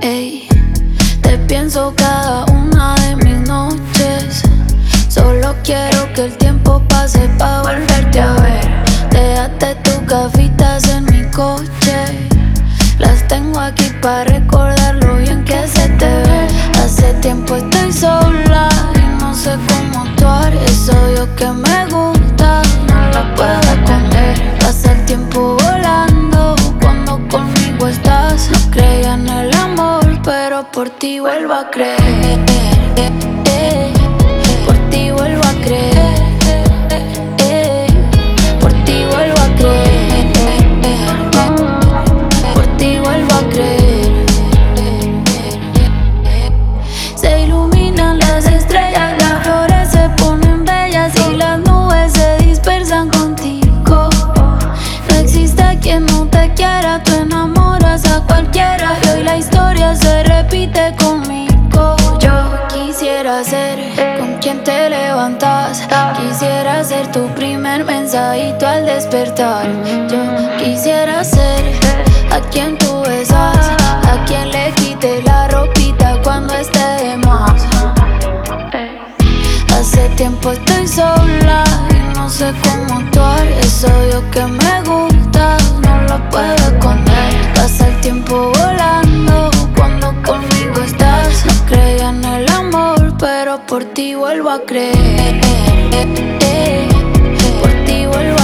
Ey, te pienso cada una de mis noches. Solo quiero que el tiempo pase para volverte a ver. Déjate tus gafitas en mi coche. Las tengo aquí para recordar lo bien que se te ve. Hace tiempo estoy sola y no sé cómo actuar. Es obvio que me gusta, por ti vuelvo a creer. Por ti vuelvo ser con quien te levantas, quisiera ser tu primer mensajito al despertar. Yo quisiera ser a quien tú besas, a quien le quite la ropita cuando esté de más. Hace tiempo estoy sola y no sé cómo actuar. por ti vuelvo a creer. Por ti vuelvo